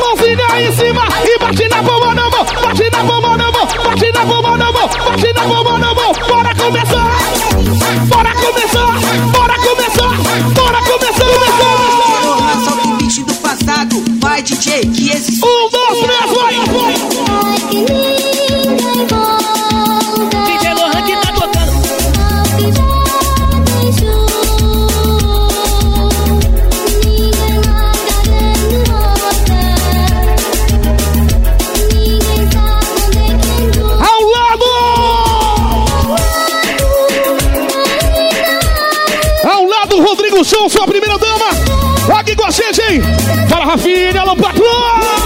mãozinha em cima e bate na palma da mão, bate na palma da mão, bate na palma da mão, bate na palma da mão. Bora começar! Bora começar! Bora começar! Bora começar! começar. Só o beat do passado, vai DJ que existe. Um, dois, três, vai! Rafinha, alô, patrão!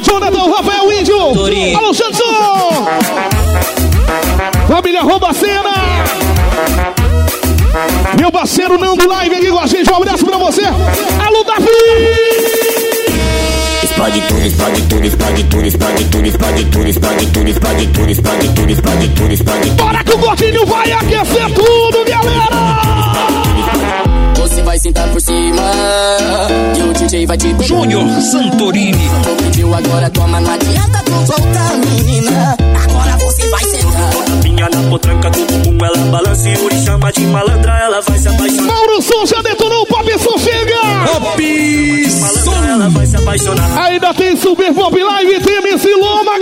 Jonathan, Rafael Índio, alô Janson, família Roubacena. Meu parceiro Nando Live aqui com a gente, um abraço pra você. Alô Davi! Explode tudo, explode tudo, explode tudo, explode tudo, explode tudo, explode tudo, explode tudo, explode tudo, explode tudo, explode tudo. Bora que o gordinho vai aquecer tudo, galera! Você vai sentar por cima e o DJ vai te pegar. Júnior Santorini. Tu pediu agora, toma, não adianta tu soltar, menina. Agora você vai sentar. Minha na potranca do bumbum, ela balança e Uri chama de malandra, ela vai se apaixonar. Mauro Som já detonou o Pop Som chega! Malandra, ela vai se apaixonar. Ainda tem Super Pop Live, tem MC Loma,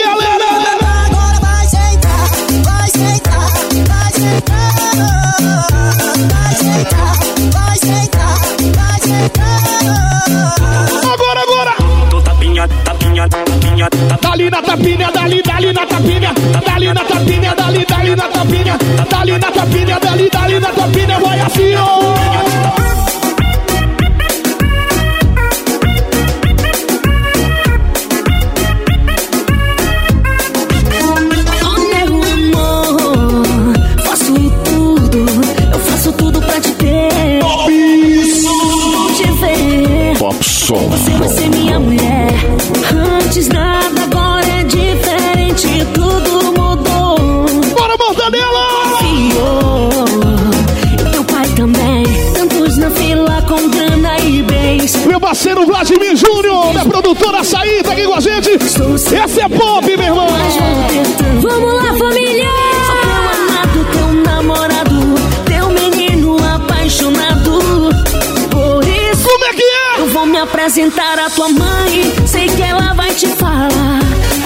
à tua mãe. Sei que ela vai te falar.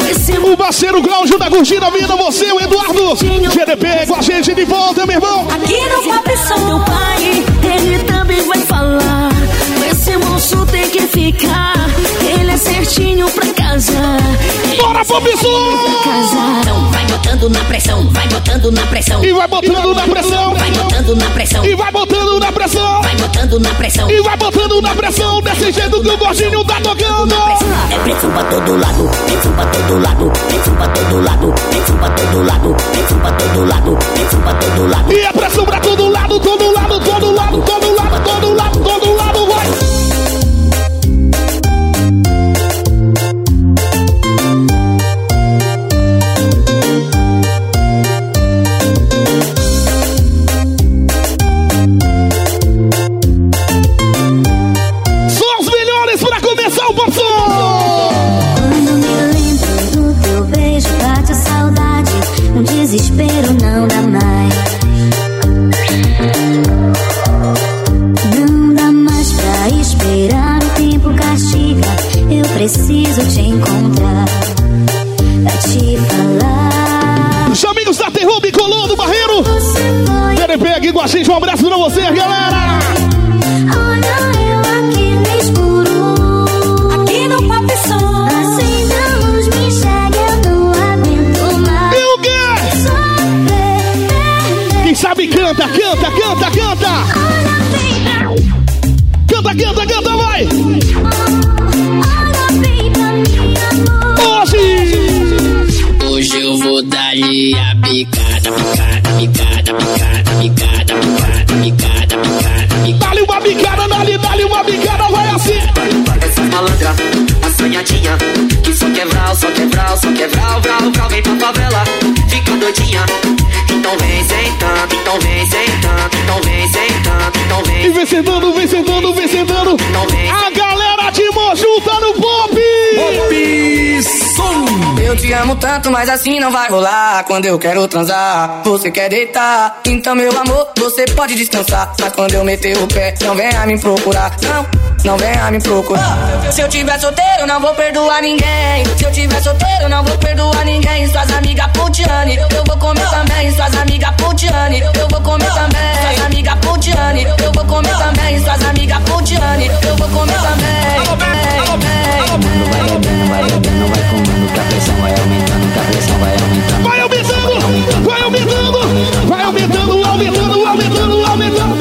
Esse O parceiro Cláudio da Curtida Vida, você, o Eduardo. GDP com a gente de volta, meu irmão. aqui no Papo São teu pai, ele também vai falar. Esse moço tem que ficar. Ele é certinho pra casa. Bora, Pop Então botando na pressão, vai botando na pressão. E vai botando na pressão. Vai botando na pressão, E vai botando na pressão. vai botando na pressão. E vai botando na pressão. Desse jeito que o gordinho tá tocando. É pressão pra todo lado, pressão pra todo lado, pressão pra todo lado, pressão pra todo lado, pressão pra todo lado, pressão pra todo lado. E é pressão pra todo lado, todo lado, todo lado, todo lado, todo lado, todo lado, mas assim não vai rolar. Quando eu quero transar, você quer deitar. Então, meu amor, você pode descansar. Mas quando eu meter o pé, não venha me procurar. Não, não venha me procurar. Se eu tiver solteiro, não vou perdoar ninguém. Se eu tiver solteiro, não vou perdoar ninguém. Suas amigas Putiane, eu vou comer também. Suas amigas Putiane, eu vou comer também. Suas amigas Putiane, eu vou comer também. Suas amigas Putiane, eu vou comer também. Comando, vai bebendo, vai bebendo, vai comando, que a pressão vai aumentando, que a pressão vai aumentando. Vai aumentando, vai aumentando, vai aumentando. Aumentando, aumentando, Aumentando,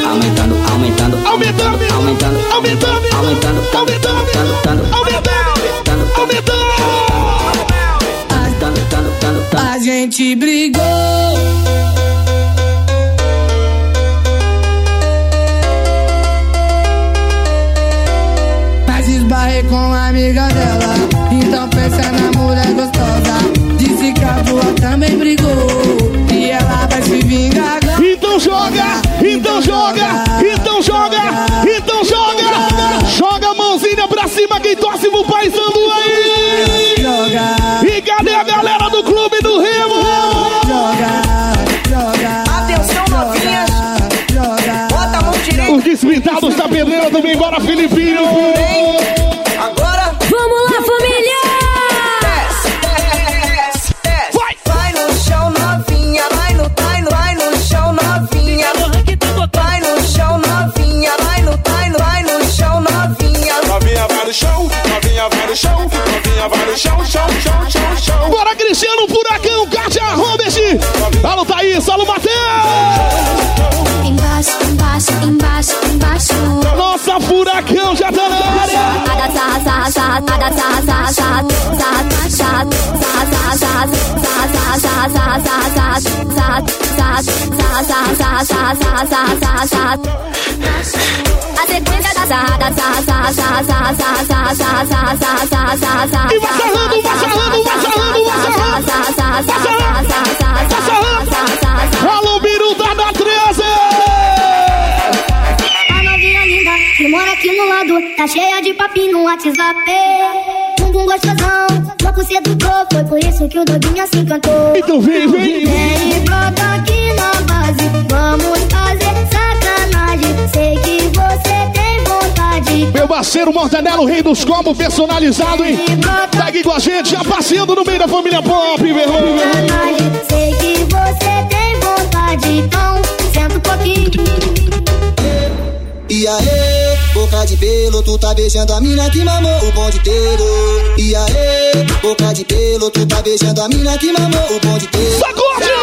aumentando, aumentando, aumentando, aumentando, embora, Filipinho! A sequência da sarrada, sa, sa, sa, sa, sa, sa, sa, sa, sa, sa, sa, sa, E vai sarrando, vai sarrando, vai sarrando, vai sarrando. Alô Biruta da 13. A novinha linda que mora aqui no lado Tá cheia de papinho no WhatsApp Bumbum gostosão, louco sedutor Foi por isso que o doguinha se encantou Então vem, vem. Vem e brota aqui parceiro Mortadelo, rei dos combos personalizado, hein? Tá aqui com a gente, já passeando no meio da família Pop, meu irmão. Sei que você tem vontade Então senta um pouquinho E aí, boca de pelo, tu tá beijando a mina que mamou o bonde inteiro. E aí, boca de pelo, tu tá beijando a mina que mamou o bonde inteiro. Sacode!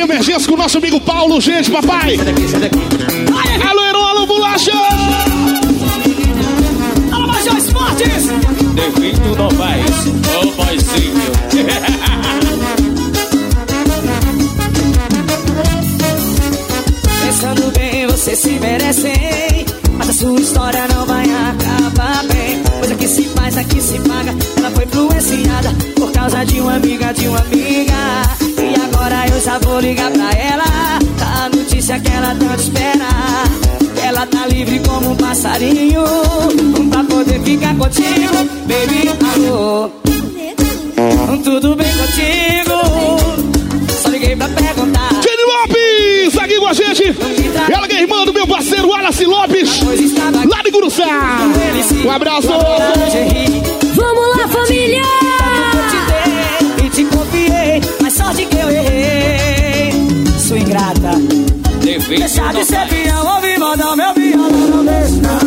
De emergência com o nosso amigo Paulo, gente, papai! senta aqui, senta aqui. Vai, Alô, Heron, alô, bolacha! Alô, Major Esportes! Defeito não faz, ô boizinho. Pensando bem, você se merece, hein? Mas a sua história não vai acabar bem. Coisa que se faz, aqui se paga. Ela foi influenciada por causa de uma amiga, de uma amiga. Já vou ligar pra ela. Tá a notícia que ela tanto espera. Ela tá livre como um passarinho. Pra poder ficar contigo, baby, alô. Tudo bem contigo? Só liguei pra perguntar. Jenny Lopes, aqui com a gente! Ela que é irmã do meu parceiro Wallace Lopes, lá de Guruçá! Um abraço! Não de ser peão, ouve mandar meu violão. Não deixe não,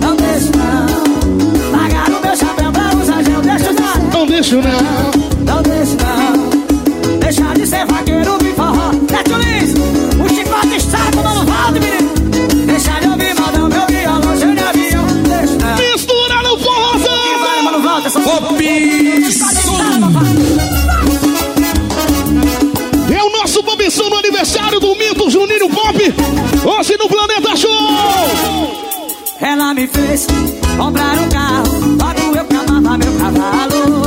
não deixe não. Pagar o meu chapéu pra usar gel, deixa não. Não deixo não! Não deixe não. Deixar de ser vaqueiro, fez comprar um carro, logo eu que amava meu cavalo.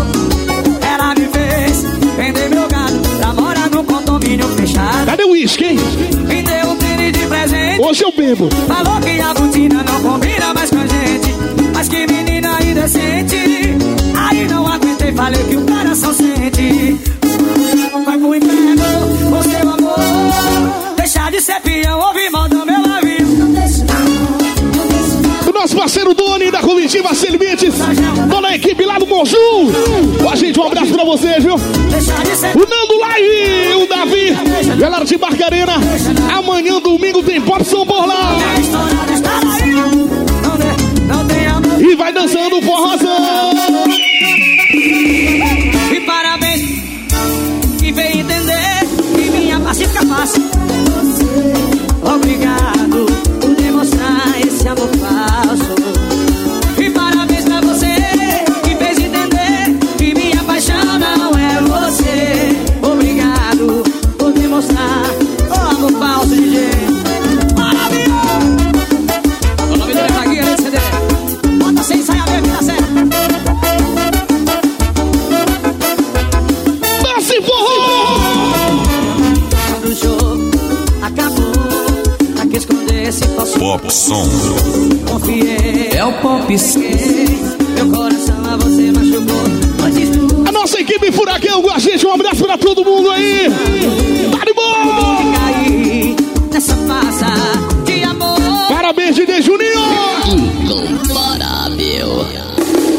Ela me fez vender meu gado pra morar num condomínio fechado. Cadê o uísque, hein? Me deu um tênis de presente, Hoje eu bebo! falou que a botina não combina mais com a gente. Mas que menina indecente, aí não aguentei, falei que o coração sente. Vai pro inferno, Alô, Com a gente, um abraço pra vocês, viu? O Nando Lai, o Davi, galera de Barca Arena. Amanhã, domingo, tem Pop São por lá. E vai dançando o forró som. Confiei, é o pop Meu coração a você machucou. Antes A nossa equipe Furacão com a gente. Um abraço pra todo mundo aí. Tá de boa! nessa farsa de amor. Parabéns, Didi Juninho! Incomparável.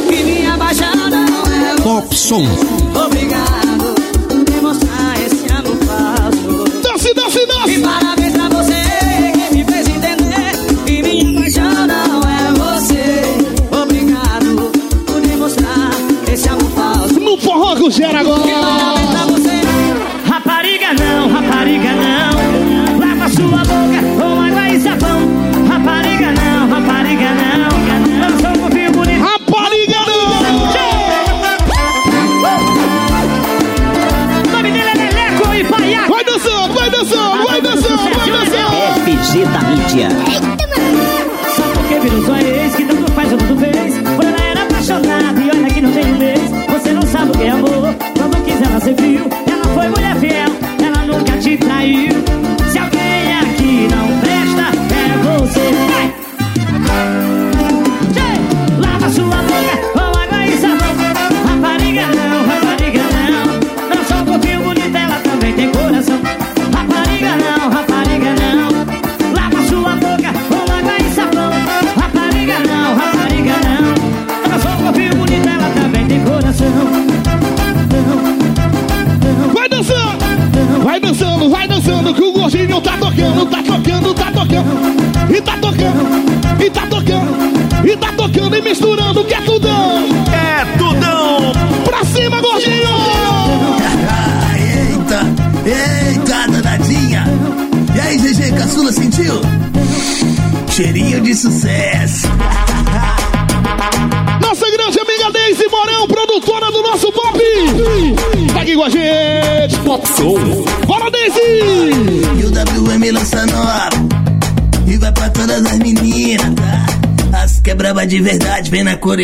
Que minha paixão não é Pop som. obrigado forró com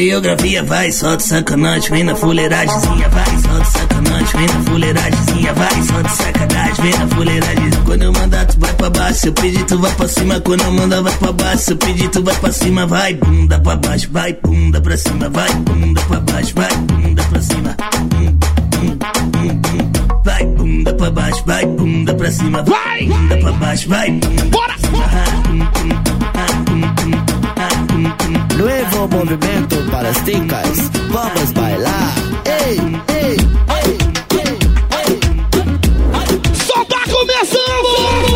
coreografia, vai, solta sacanagem, vem na fuleiragemzinha, vai, solta sacanagem, vem na fuleiragemzinha, vai, solta sacanagem, vem na fuleiragem. Quando eu mandar, tu vai pra baixo, se eu pedir, tu vai pra cima, quando eu mandar, vai pra baixo, se eu pedir, tu vai pra cima, vai, bunda pra baixo, vai, bunda pra cima, vai, bunda pra baixo, vai, bunda pra cima. Hum, hum, hum, hum. Vai, bunda pra baixo, vai, bunda pra cima, vai, bunda pra baixo, vai, bunda Bora! Nuevo movimento para as ticas. Vamos bailar. Ei, ei, ei. Só tá começando!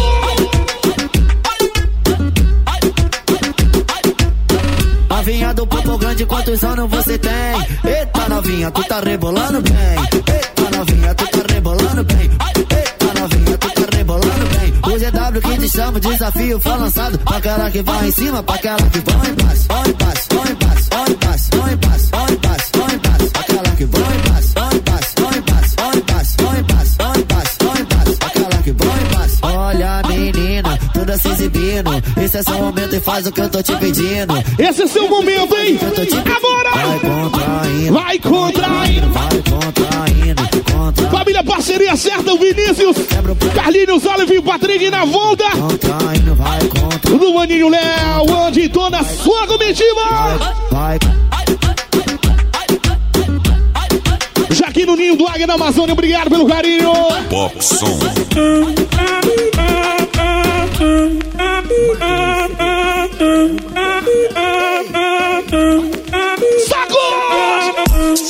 Novinha do papo grande, quantos anos você tem? Eita novinha, tu tá rebolando bem. Eita novinha, tu tá rebolando GW que te chama, desafio foi lançado. Pra aquela que vai em cima, pra aquela que vai em. Vai em vai em vai em vai em vai em vai em baixo. Aquela que vai em baixo, vai em baixo, vai em baixo, vai em baixo, vai em vai em vai em baixo. Aquela que vai em baixo. Olha menina, toda se exibindo. Esse é seu momento e faz o que eu tô te pedindo. Esse é seu momento, hein? Vai Agora! contraindo. Vai contraindo! Vai contraindo. Contra, Família Parceria Certa, o Vinícius, Carlinhos, Olive e Patrick na volta! Do Maninho Léo, onde toda a sua comitiva! Já aqui no Ninho do Águia da Amazônia, obrigado pelo carinho! Pop som. Sacou!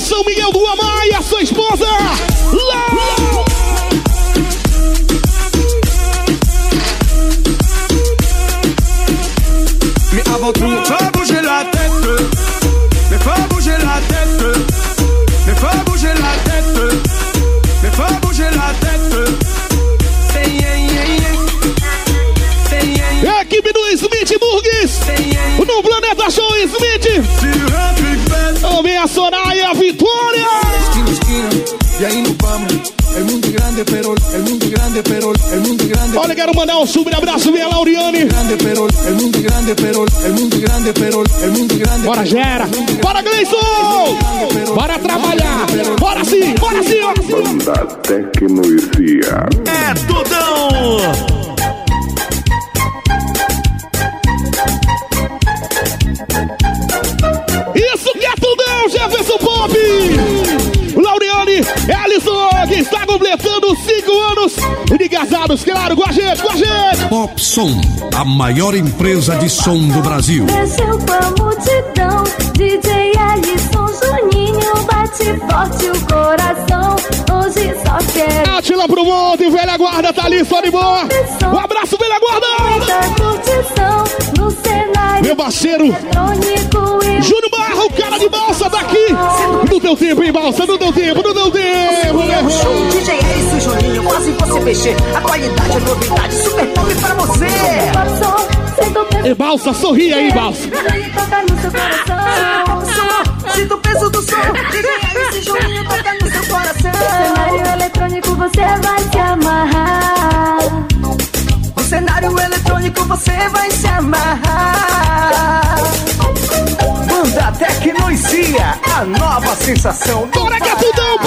São Miguel do Amaya, sua el mundo es grande. Olha, quero mandar um super abraço, minha Lauriane. Grande, pero el mundo es grande, pero el mundo es grande, pero el mundo es grande. Bora, Gera. Bora, Gleison. Bora trabalhar. Bora sim, bora sim, ó. Banda Tecnoisia. É tudão! Isso que é tudão, Jefferson Pop! Ellison, que está completando 5 anos de casados, claro, com a gente, com a gente! Popsom, a maior empresa de som do Brasil. Mexeu com a multidão, DJ Alisson Juninho bate forte o coração. Hoje só quero Atila pro monte, velha guarda, tá ali, só de boa! Um abraço, velha guarda! muita curtição no cenário Meu parceiro, Júnior Barra, o cara de balsa daqui! No teu tempo, hein, balsa, no teu tempo, no teu tempo, meu! Show DJ Alice Juninho, quase você mexer. A qualidade, a novidade, super pop pra você. E balsa, sorri aí, balsa! toca no seu coração. Sinta o peso do som. DJ Alice Juninho toca no seu coração. cenário eletrônico você vai se amarrar. No cenário eletrônico você vai se amarrar. Banda Tecnoisia, a nova sensação do Bora que é tudão,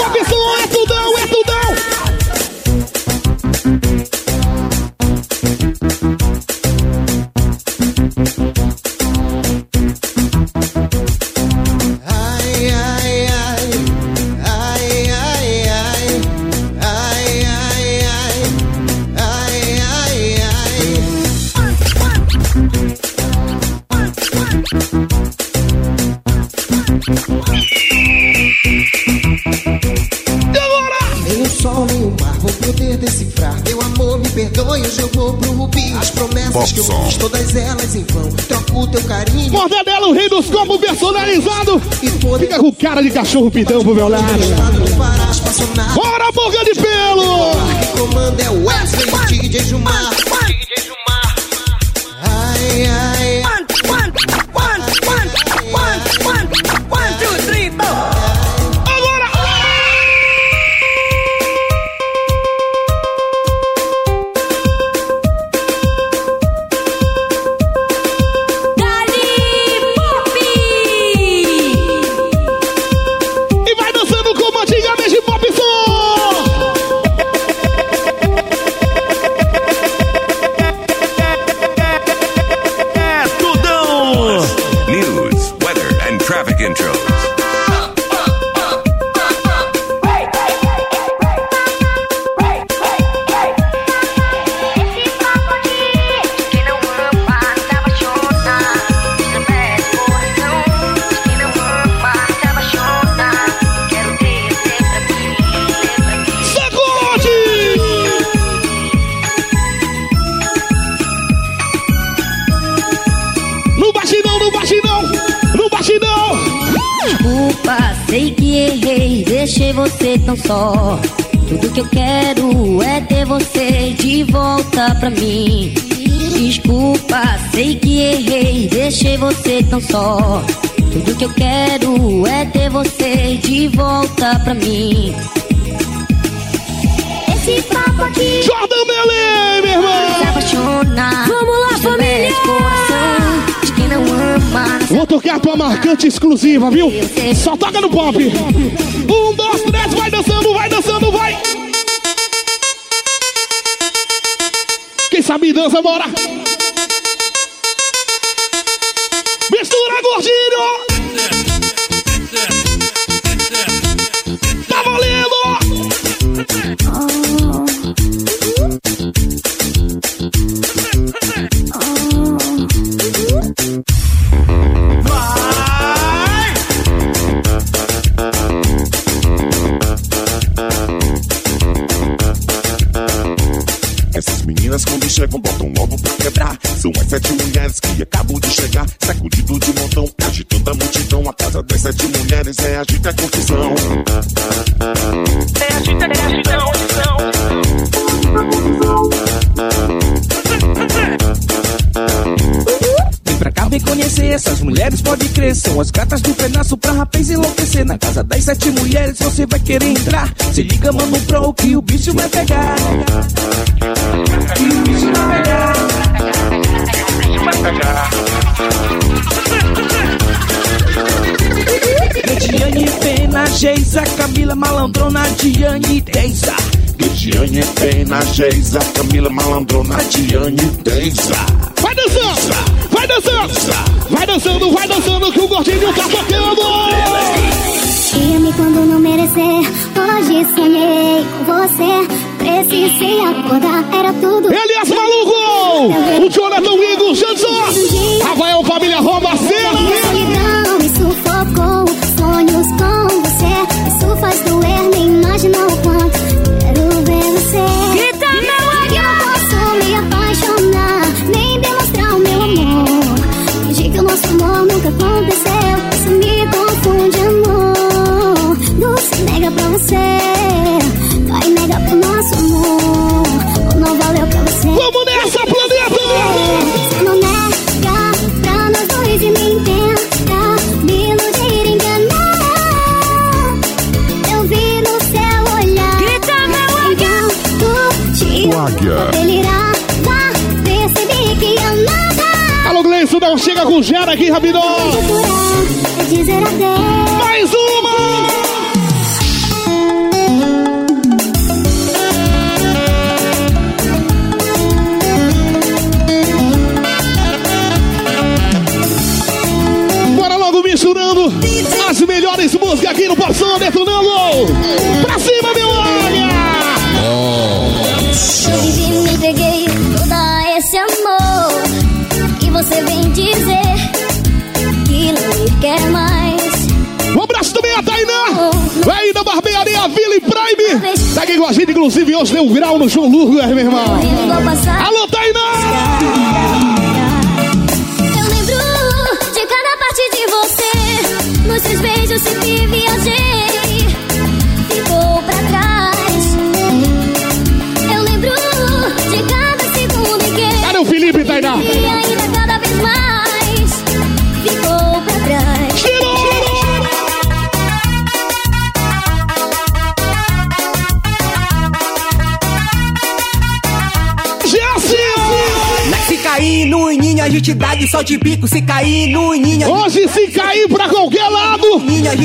cara de cachorro pitão pro meu lado! Bora, boca de pelo! Que comanda é o Wesley DJ Jumar. Ter você de volta pra mim. Desculpa, sei que errei, deixei você tão só. Tudo que eu quero é ter você de volta pra mim. Esse papo aqui. Jordan Belém, meu irmão! Se apaixonar. Vamos lá, família! coração de quem não ama. Vou tocar tua marcante exclusiva, viu? Só toca no pop! Um, dois, três, vai dançando, vai dançando, vai! Sabe dança, bora! Mistura, gordinho! Tá valendo! Essas sete mulheres que acabam de chegar. Sacudido de montão, agitando a multidão. A casa das sete mulheres é agita a confusão. É agita, é agitão, Vem pra cá, vem conhecer essas mulheres, pode crer. São as gatas do pedaço pra rapaz enlouquecer. Na casa das sete mulheres você vai querer entrar. Se liga, mano, pro que o bicho vai pegar vai cagar. Grediane, Pena, Geisa, Camila, Malandrona, Diane, Deisa. Grediane, Pena, Geisa, Camila, Malandrona, Diane, Deisa. Vai dançando, vai dançando, vai dançando, vai dançando que o gordinho tá tocando. Ame quando não merecer, hoje sonhei com você, precisei acordar, era tudo. Elias Malandro! Gera aqui, rapidão! Mais uma! Bora logo misturando as melhores músicas aqui no Passando Detonando! Pra cima, Vila e Prime! Tá aqui com a gente, inclusive, hoje deu um grau no João Lucas, meu irmão! Alô, Tainá! Eu lembro de cada parte de você. Nos seus beijos sempre viajei. Cair no ninho, a gente dá de sol de bico. Se cair no ninho, Hoje, se cair pra qualquer lado,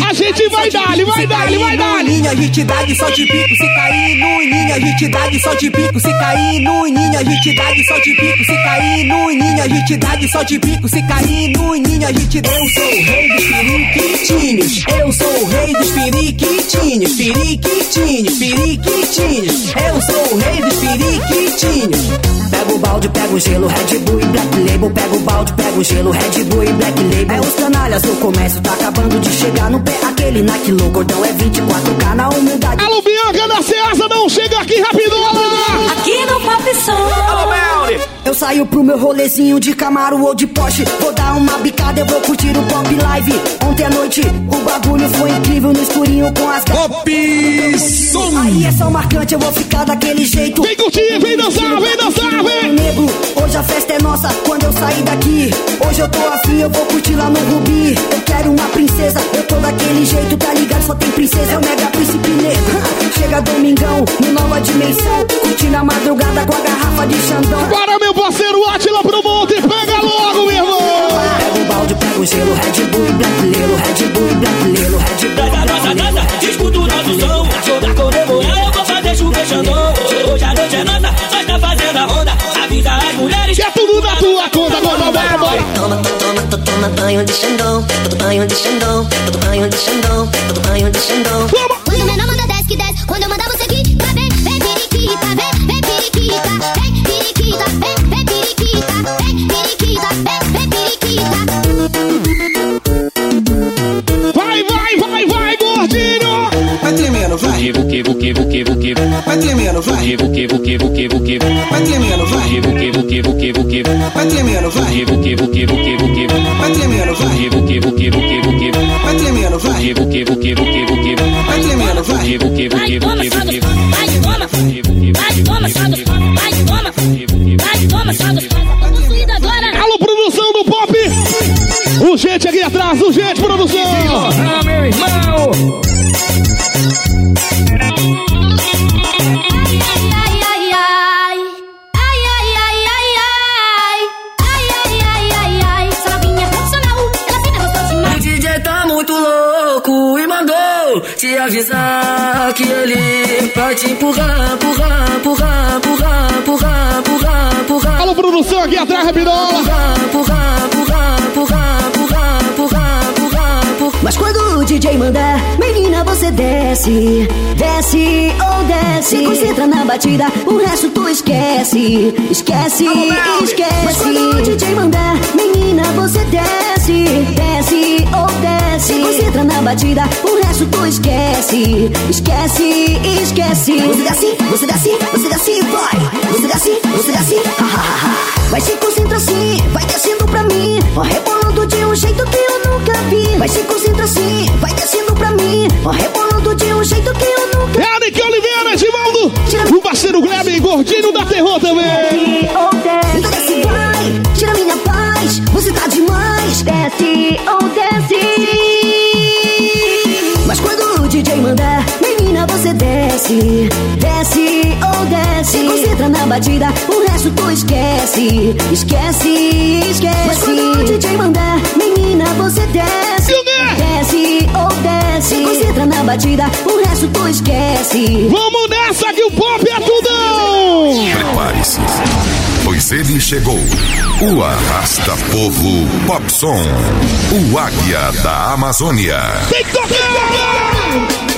a gente vai dar, ele vai dar, ele vai dar. ninho, a gente dá de sol de bico. Se cair no ninho, a gente dá de sol de bico. Se cair no ninho, a gente dá de sol de bico. Se cair no ninho, a gente dá de sol de bico. Se cair no ninho, a gente dá. Eu sou o rei dos periquitinhos. Eu sou o rei dos periquitinhos. Periquitinhos, periquitinhos. Eu sou o rei dos periquitinhos. Pega o balde, pega o gelo, Red Bull e Black Label. Pega o balde, pega o gelo, Red Bull e Black Label. É os canalhas, o comércio tá acabando de chegar no pé. Aquele Nike low, gordão é 24K na humildade. Alô, Bianca da Ceasa, não chega aqui rapidona! Aqui no Pop Som. Alô, Melly! Eu saio pro meu rolezinho de Camaro ou de Porsche. Vou dar uma bicada, eu vou curtir o Pop Live. Ontem à noite, o bagulho foi incrível no escurinho com as Pop Som. Aí é só marcante, eu vou ficar daquele jeito. Vem curtir, vem dançar, vem dançar, vem! Negro, hoje a festa é nossa quando eu sair daqui. Hoje eu tô afim, eu vou curtir lá no Rubi. Eu quero uma princesa, eu tô daquele jeito, tá ligado? Só tem princesa, é o mega príncipe negro. Chega domingão, no nova dimensão. Curtindo a madrugada com a garrafa de Xandão. Bora, meu parceiro Atila pro monte, pega logo, meu irmão! Pega o balde, pega o gelo, Red Bull e Black Lelo, Red Bull e Black Lelo, Red Bull. Dança, dança, dança, escuta o nosso som. Tudo na tua conta, bora, bora! Toma, to- toma, to- toma banho de Xandão, todo banho de Xandão, todo banho de Xandão, todo banho de Xandão. Quando o menor manda 10 que 10, tremendo, vai. Buque, buque, buque, buque, Vai tremendo, vai. buque, buque, buque, buque, Vai tremendo, vai. buque, buque, buque, buque, Vai tremendo, vai. buque, buque, buque, buque, Vai tremendo, vai. buque, buque, buque, buque, Vai tremendo, vai. buque, buque, buque, buque, Vai tremendo, vai. buque, buque, Vai, buque, só do buque, fã. Vai, toma. Vai, toma. Vai, toma. Vai, toma. Tá agora. Alô, produção do Pop! Urgente aqui atrás, urgente, produção! Ah, meu irmão. Avisar que ele vai te empurrar, empurrar, empurrar, empurrar, empurrar, empurrar, empurrar. Alô, produção aqui atrás, rapidola. Empurrar, empurrar, empurrar, empurrar, empurrar, empurrar, empurrar, empurrar. Mas quando o DJ mandar, menina, você desce, desce ou desce. Se concentra na batida, o resto tu esquece, esquece, esquece. Mas quando o DJ mandar, menina, você desce, desce ou desce. Se concentra na batida, o resto tu esquece, esquece, esquece. Você desce, você desce, você desce, vai. Você desce, você desce, ha, ha, ha, ha. Vai se concentra assim, vai descendo pra mim, ó, rebolando de um jeito que eu nunca vi. Vai se concentra assim, vai descendo pra mim, ó, rebolando de um jeito que eu nunca vi. É Eric Oliveira, Edivaldo. O parceiro Gleb, gordinho da terror também. Então desce, vai, tira minha paz, você tá demais. Desce ou desce, desce ou desce. Se concentra na batida, o resto tu esquece, esquece, esquece. Mas quando o DJ mandar, menina, você desce, desce ou desce. Se concentra na batida, o resto tu esquece. Vamos nessa que o pop é tudão. Prepare-se, pois ele chegou. O Arrasta Povo Popson. O Águia da Amazônia. Tem que tocar!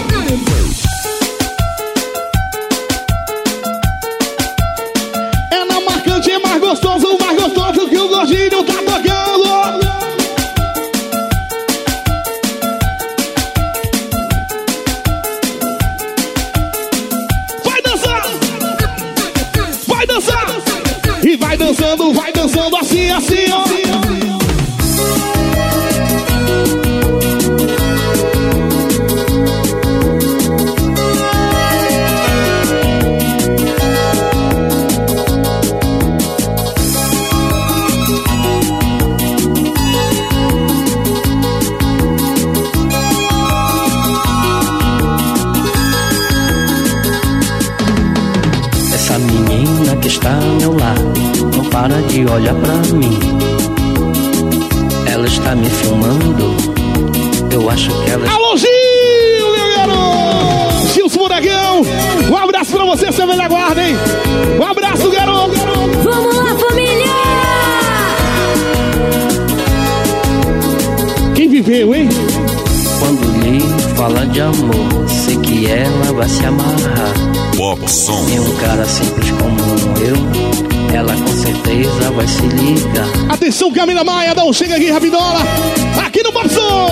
Camila Maia, dá um chega aqui, rapidola! Aqui no Popson!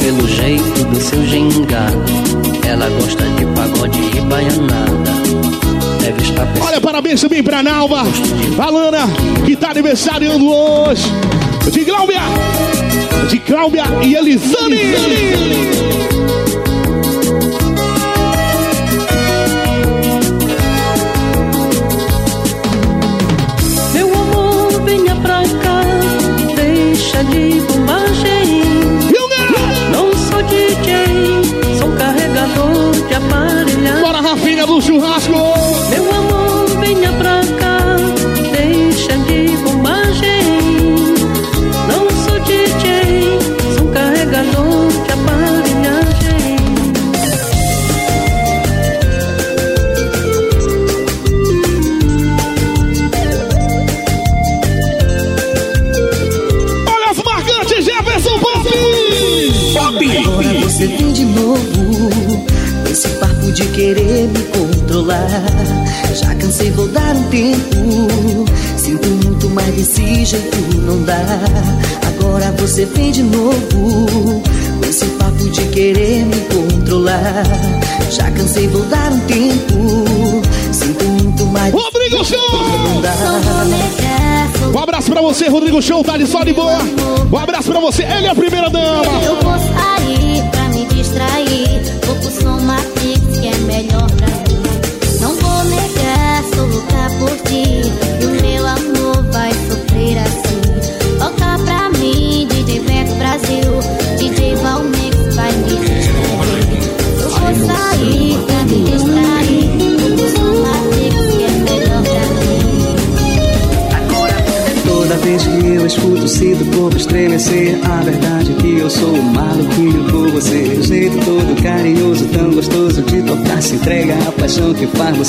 Pelo jeito do seu gingado, ela gosta de pagode e baianada. Deve estar pensando. Olha, parabéns também pra Nalva, a Lana, que tá aniversariando hoje. De Cláudia, de Cláudia e Elisane. Rodrigo Show, tá de só de boa. Um abraço pra você, ele é a primeira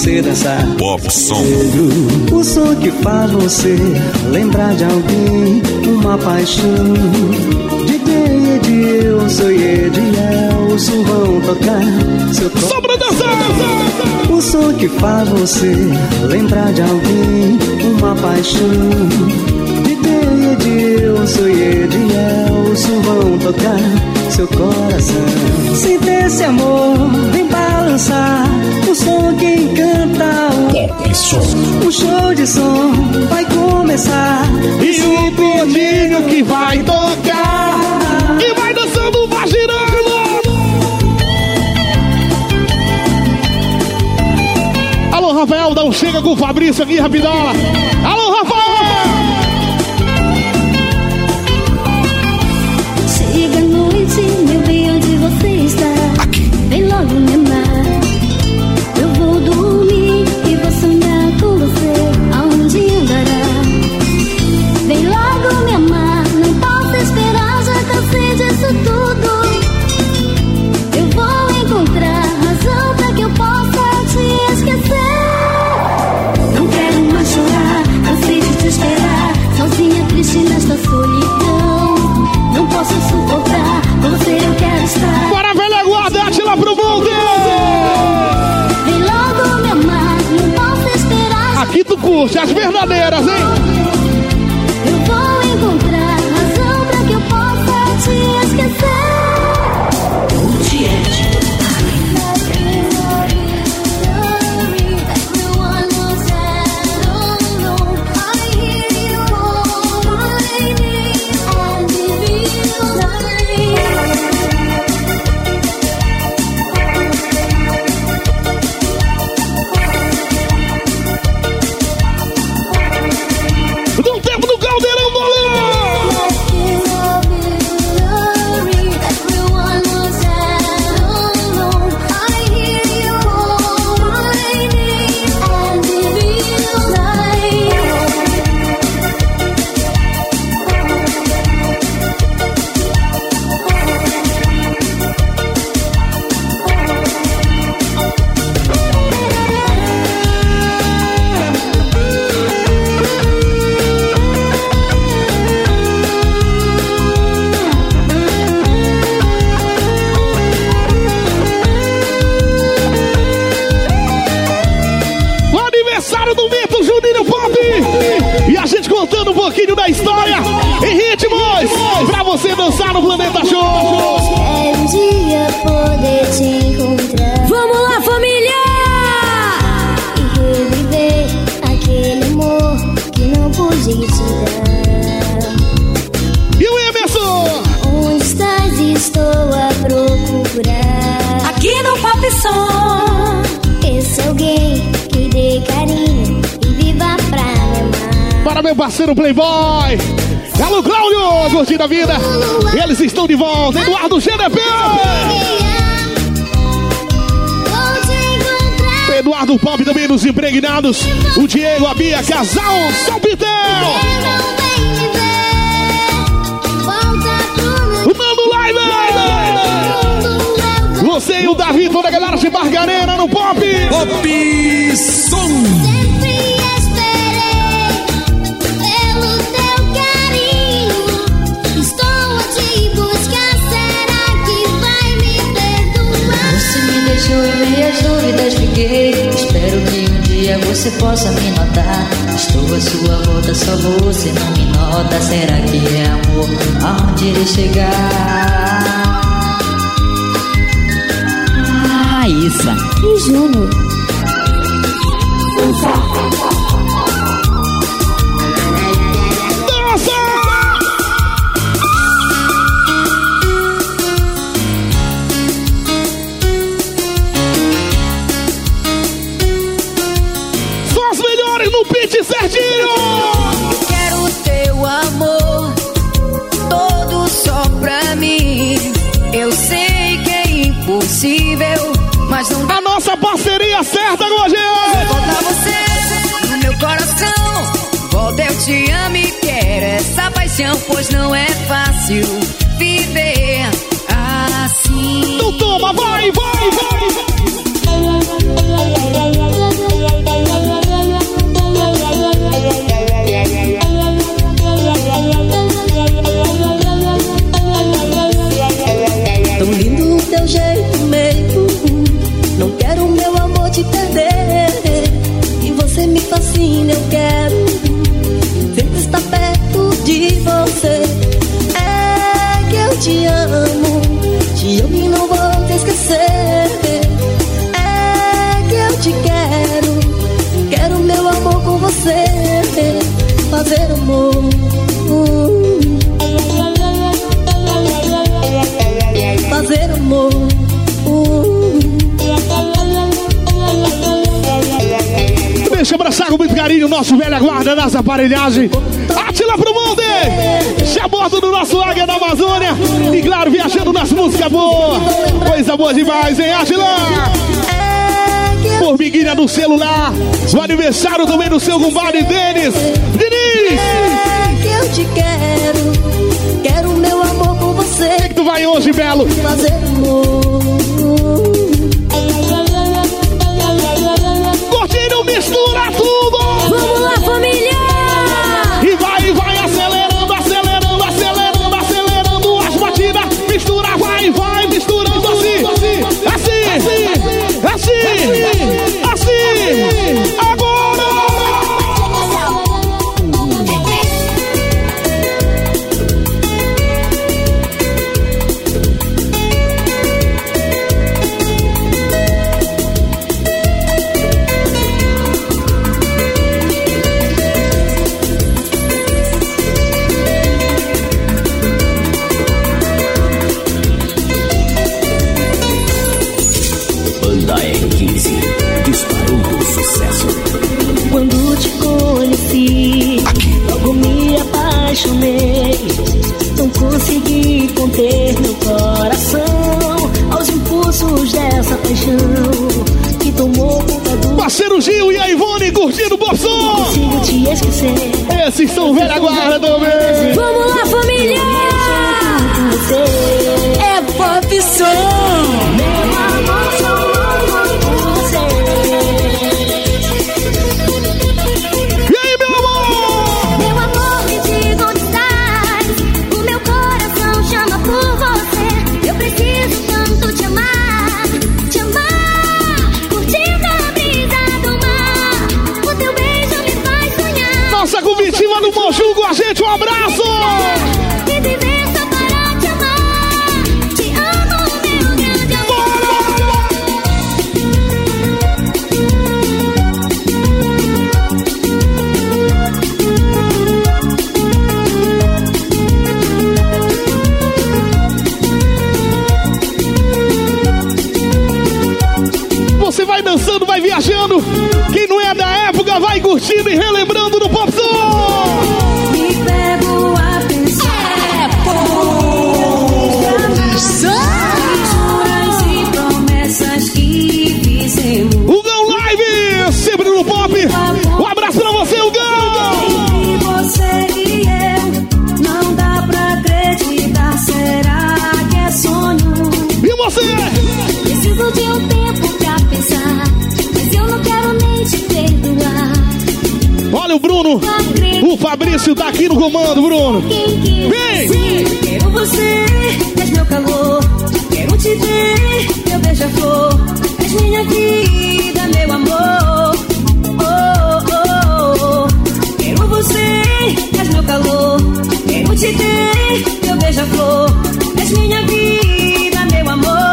você dançar. Pop Som. O som que faz você lembrar de alguém, uma paixão. DJ Ediel, sou Ediel, o som vão tocar. Seu to... Sobra dançar! O som que faz você lembrar de alguém, uma paixão. DJ Ediel, sou Ediel, o som vão tocar seu coração. Sinta esse amor, vem balançar. O som que encanta Pop Som. o show de som vai começar. E o Godinho que vai tocar. E vai dançando, vai girando. Alô, Rafael, dá um chega com o Fabrício aqui, rapidola. Alô, As verdadeiras, hein? Impregnados! O Diego, a Bia, casal São Pitel! Não vem me ver. Volta pro meu O Nando Live! Você e o Davi, toda a galera de Margarena no Pop! Pop Som. Dia você possa me notar. Estou à sua volta, só você não me nota. Será que é amor? Aonde irei chegar? Raíssa. E Júnior. aparelhagem. Atila pro mundo! Hein? Já bordo do nosso Águia da Amazônia. E claro, viajando nas músicas boas. Coisa boa demais, hein, Atila? Formiguinha no celular. O aniversário também do seu compadre Denis. Denis! É que eu te quero. Quero meu amor com você. O que, é que tu vai hoje, Belo? Fazer amor. Maurício tá aqui no comando, Bruno. Vem! Quero você, és meu calor. Quero te ver, meu beija-flor. És minha vida, meu amor. Oh, oh, oh. Quero você, és meu calor. Quero te ter, meu beija-flor. És minha vida, meu amor.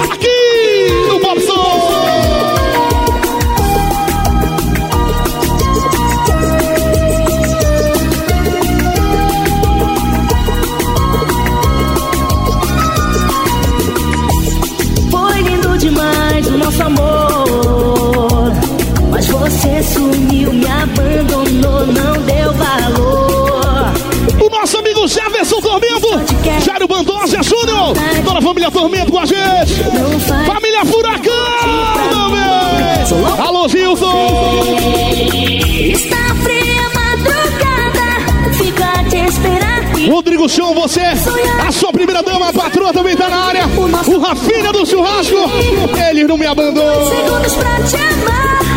Aquí família Tormento com a gente. Família Furacão. Alô, Gilson. Está fria madrugada, fica te esperando. Rodrigo Chão, você, a sua primeira dama, a patroa também tá na área. O Rafinha do churrasco, eles não me abandonam. Segundos pra te amar.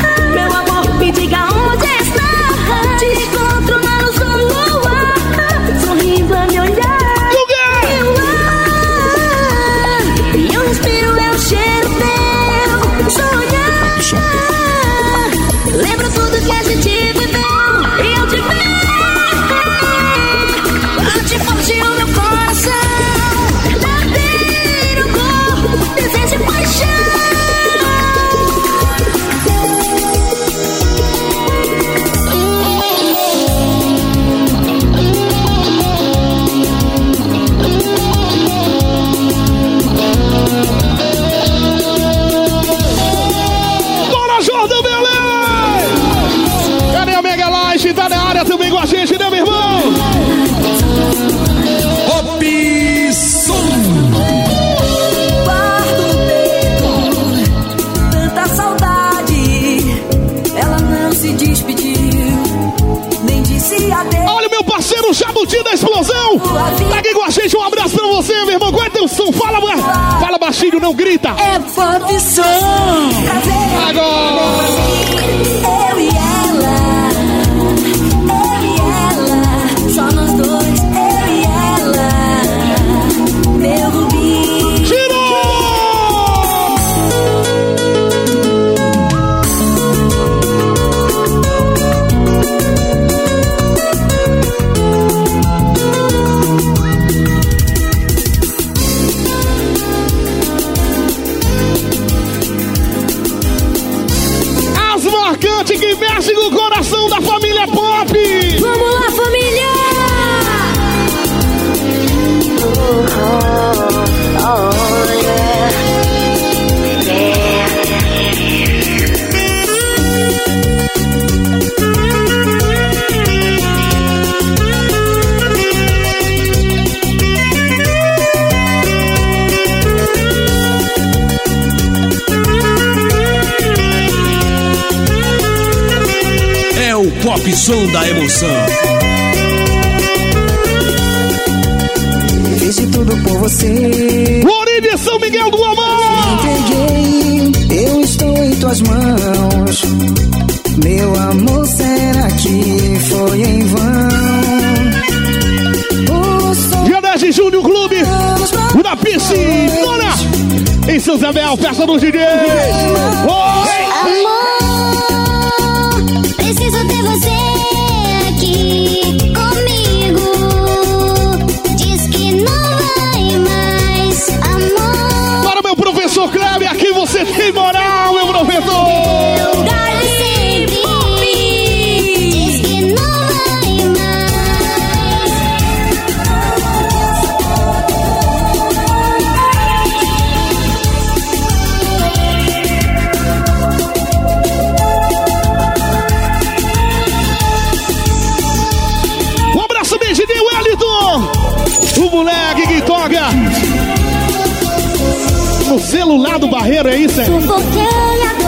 Pop Som da Emoção. Fiz de tudo por você. Ori de São Miguel do Amor! Eu eu estou em tuas mãos. Meu amor, será que foi em vão? Dia 10 de junho, clube da piscina! Em São Isabel, peça do DJ! Oh, amor! celular do Barreiro, é isso? É. Sufoquei a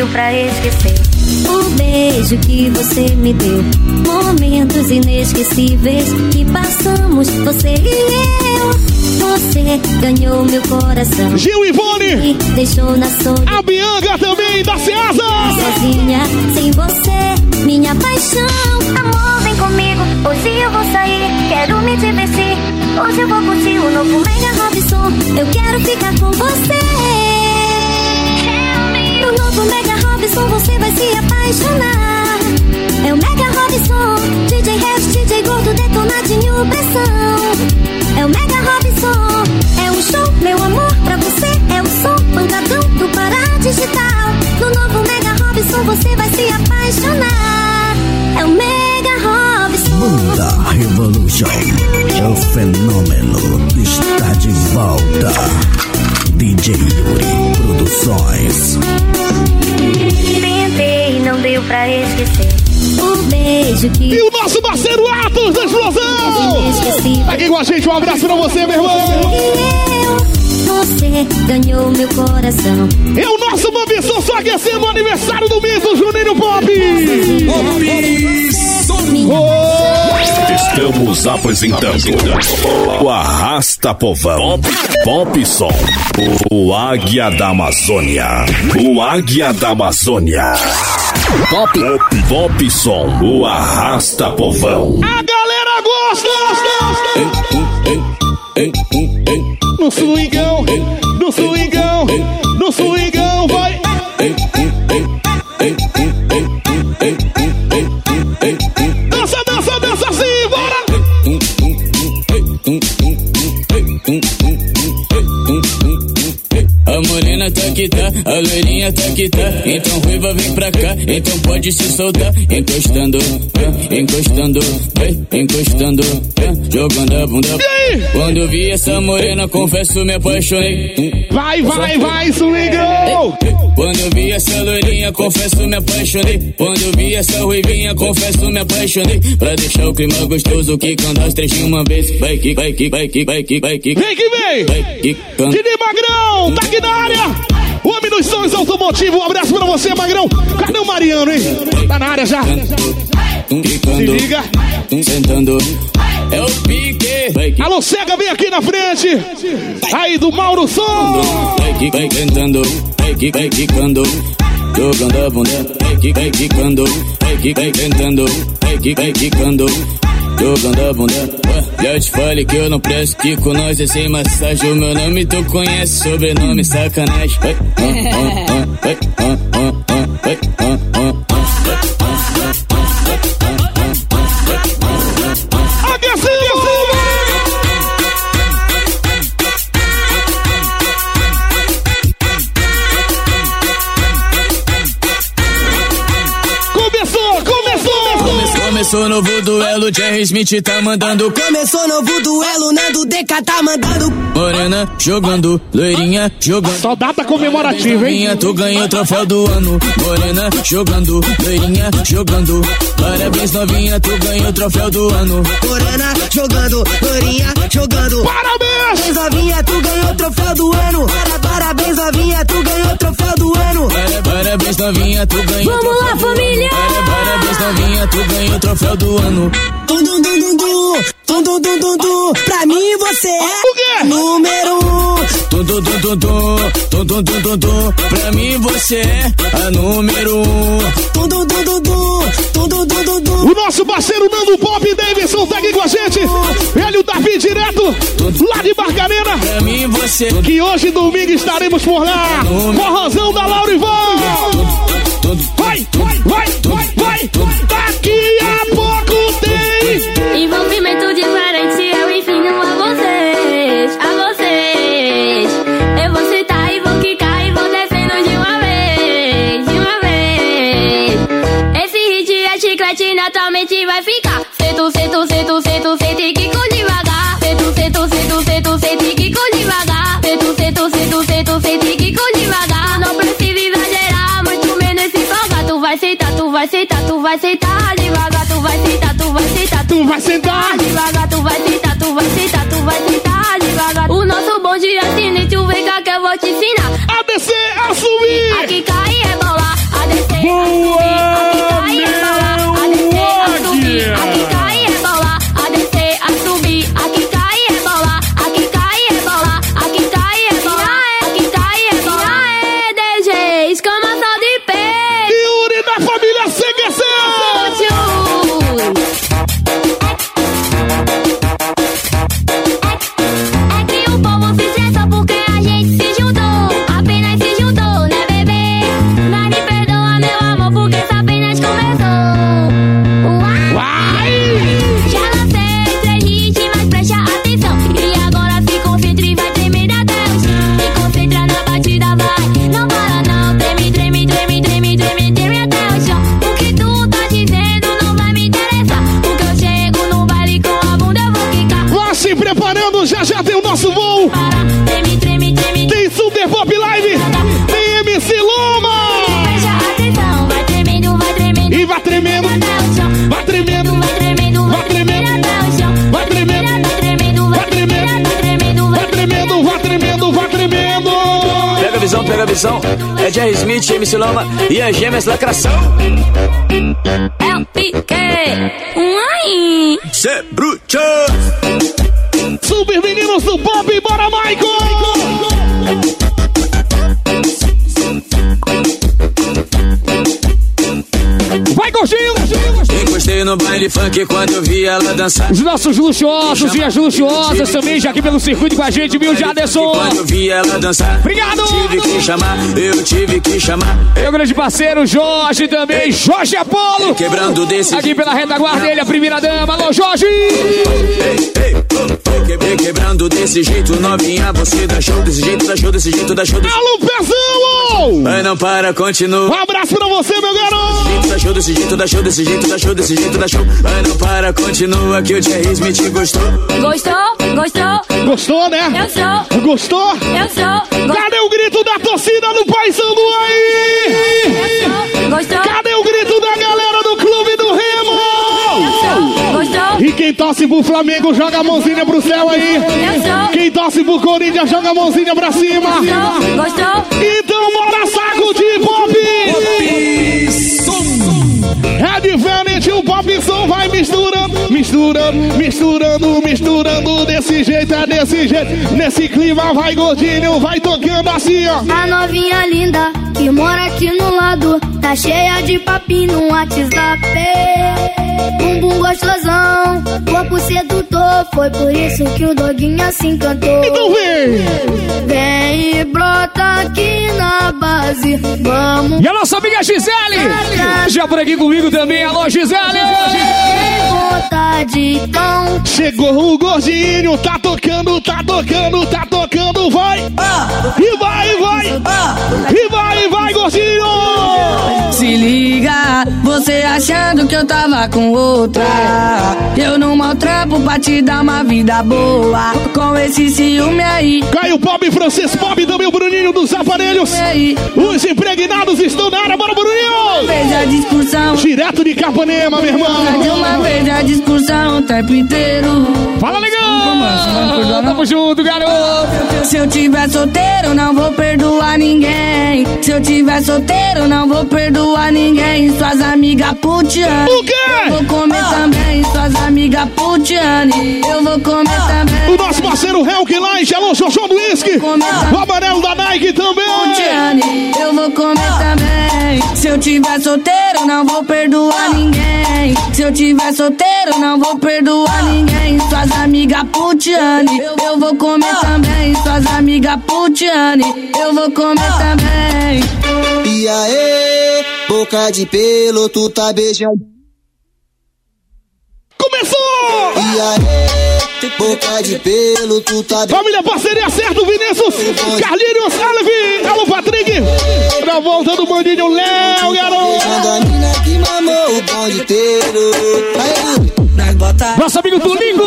Deu pra esquecer. O beijo que você me deu, momentos inesquecíveis que passamos, você e eu. Você ganhou meu coração. Gil Ivone! Me deixou na solidão. A Bianca também, da Ceasa! sozinha, sem você, minha paixão. Amor, vem comigo, hoje eu vou sair, quero me divertir. Hoje eu vou curtir o novo Mega Robson, eu quero ficar com você. No novo Mega Robson você vai se apaixonar. É o Mega Robson, DJ Rex, DJ Gordo, detonadinho, pressão. É o Mega Robson, é um show, meu amor, pra você. É o som, pancadão do Pará Digital. No novo Mega Robson você vai se apaixonar. É o Mega Robson. Banda Revolution. O fenômeno está de volta. DJ Yuri Produções. Tentei, não deu pra esquecer. O beijo que. E o nosso parceiro Atos da Explosão! Tá aqui com a gente, um abraço pra você, meu irmão! Você ganhou meu coração. É o nosso Bobson só aquecendo o aniversário do Mito Juninho Pop! Estamos apresentando o Arrasta Povão. Pop Som, o Águia da Amazônia, o Águia da Amazônia. Pop, pop, pop Som, o Arrasta Povão. A galera gosta! No swingão, no swingão, no swingão, que tá. Então ruiva vem pra cá, então pode se soltar. Encostando, encostando, encostando, jogando a bunda. Quando vi essa morena, confesso, me apaixonei. Vai, vai, vai, swingão! Quando vi essa loirinha, confesso, me apaixonei. Quando vi essa ruivinha, confesso, me apaixonei. Pra deixar o clima gostoso, que quando as três de uma vez. Vai que, vai que, vai que, vai que, vai que. Vem que vem! Vai que. Didi Magrão, tá aqui na área! Homem dos sons automotivos, um abraço pra você, Magrão. Cadê o Mariano, hein? Tá na área já. Se liga. Sentando. É o pique. Alô, Cega, vem aqui na frente. Aí do Mauro Som. vai cantando. Vai quicando. Jogando a bunda. Vai quicando. Vai que, vai quicando. Jogando a bunda. Ué, Já te falei que eu não presto. Que com nós é sem massagem. O meu nome tu conhece. Sobrenome sacanagem. Vai, ah, ah, ah, Começou, novo duelo, Jerry Smith tá mandando. Começou novo duelo, Nando DK tá mandando. Morena jogando, loirinha jogando. Só data comemorativa, hein? Novinha, tu ganhou o troféu do ano. Morena jogando, loirinha jogando. Parabéns, novinha, tu ganhou o troféu do ano. Morena jogando, loirinha jogando. Parabéns! novinha, tu ganhou o troféu do ano. Para- Parabéns, novinha, tu ganhou o troféu do ano. Para- Parabéns, novinha, tu ganhou Vamos troféu lá, do ano. família! Para- Parabéns, novinha, tu ganhou o troféu do ano. Tum, dum, dum, dum, dum. Tum, dum, dum, dum, dum. Pra mim você é número um. Tum, tum, tum, tum. Tum, tum, tum, tum, tum. Pra mim você é a número um. Dum, dum, dum, dum. Tum, dum, dum, dum, dum. O nosso parceiro Nando Pop Davidson tá aqui com a gente. Ele e o Davi direto lá de Margarina. Pra mim você Que hoje, domingo, estaremos por lá. Forrozão da Laura Ivan. Vai, vai, vai, vai, vai. Daqui a chiclete, naturalmente vai ficar. Sento, sento, sento, sento, sento e quico devagar. Sento, sento, sento, sento, sento e quico devagar. Sento, sento, sento, sento, sento e quico devagar. Não precisa exagerar, muito menos se empolgar. Tu vai sentar, tu vai sentar, tu vai sentar devagar. Tu vai sentar, tu vai sentar, Tu vai sentar. devagar, tu vai sentar, tu vai sentar, tu vai sentar devagar. O nosso bonde é assim, tu vem cá que eu vou te ensinar. A descer, a subir. Aqui cair é bolar, vai tremendo. Vai tremendo. Vai tremendo, vai tremendo. Vai tremendo. Vai tremendo, vai tremendo, vai tremendo, Vai. Pega a visão, pega a visão. É Jerry Smith, MC Loma e as gêmeas lacração. É o pique. Uai. Cê bruto. Super meninos do Pop, bora, Michael! Vai, Gordinho! No baile funk quando eu vi ela dançar. Os nossos luxuosos e as luxuosas também já aqui pelo circuito com a gente, viu, Jaderson? Quando eu vi ela dançar. Obrigado! Tive que chamar, eu tive que chamar. Meu grande parceiro Jorge também, Jorge Apolo! Quebrando desse Aqui pela retaguarda dele, a primeira dama. Alô, Jorge! Ei, ei, oh, oh, que, que, quebrando desse jeito, novinha. Você dá show desse jeito, dá show desse jeito, dá show desse Alô, Pezão! Vai, não para, continua. Um abraço pra você, meu garoto! Dá show desse jeito, dá show desse jeito, dá show desse jeito, dá show. Não para, continua que o Jerry Smith gostou. Gostou? Gostou? Gostou, né? Eu sou. Gostou? Eu sou. Cadê o grito da torcida do Paysandu aí? Gostou? Cadê torce pro Flamengo joga a mãozinha pro céu aí. Quem torce pro Corinthians joga a mãozinha pra cima. Gostou? Então bora saco de pop! É diferente, o pop som vai misturando, misturando, misturando, misturando. Desse jeito, é desse jeito. Nesse clima vai gordinho, vai tocando assim, ó. A novinha linda que mora aqui no lado Tá cheia de papinho no WhatsApp Bumbum gostosão, corpo sedutor Foi por isso que o doguinho assim cantou Então vem! Vem e brota aqui na base Vamos E a nossa amiga Gisele Já por aqui comigo também, alô Gisele Tem vontade então Chegou o gordinho, tá tocando, tá tocando, tá tocando, vai! E vai, vai! E vai, vai, gordinho! Se liga, você achando que eu tava com outra. Eu não maltrapo pra te dar uma vida boa. Com esse ciúme aí. Caio Pop, Francisco Pop, também o Bruninho dos aparelhos. Os impregnados estão na área, bora, Bruninho! Fez a discussão. Direto de Capanema, meu irmão. De uma vez a discussão o tempo inteiro. Fala, legal! Tamo junto, garoto! Se eu tiver solteiro, não vou perdoar ninguém. Se eu tiver solteiro, não vou perdoar ninguém. Suas amigas putiane. O quê? Eu vou comer também. Suas amigas putiane. Eu vou comer também. O nosso parceiro Helk Light, alô, Jojo do Whisky. O amarelo da Nike também. Putiane. Eu vou comer também. Se eu tiver solteiro, não vou perdoar ninguém. Se eu tiver solteiro, não vou perdoar ninguém. Suas amigas putiane. Eu, eu vou comer também. Suas amigas putiane. Eu vou comer também. E aí, boca de pelo, tu tá beijando. Começou! E aí, boca de pelo, tu tá beijando. Família Parceria Certo, Vinícius, Carlinhos, Alvin, alô Patrick. Na volta do bandinho Léo, garoto. Nosso amigo Tulingo,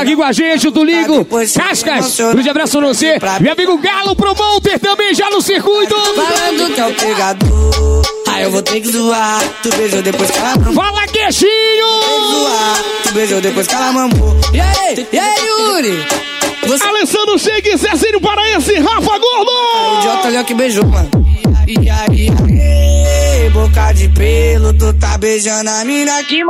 aqui com a gente, o Tulingo. Cascas, grande abraço pra você. Meu amigo Galo Promoter também já no circuito. Falando que é o pegador. Aí eu vou ter que zoar. Tu beijou depois que ela mamou. Fala, queixinho! Tu beijou depois que ela mamou. E aí, e aí, Yuri? Você... Alessandro Chegue, Zezinho Paraense, Rafa Gordo! O idiota ali que beijou, mano. E aí, boca de pelo, tu tá beijando a mina que.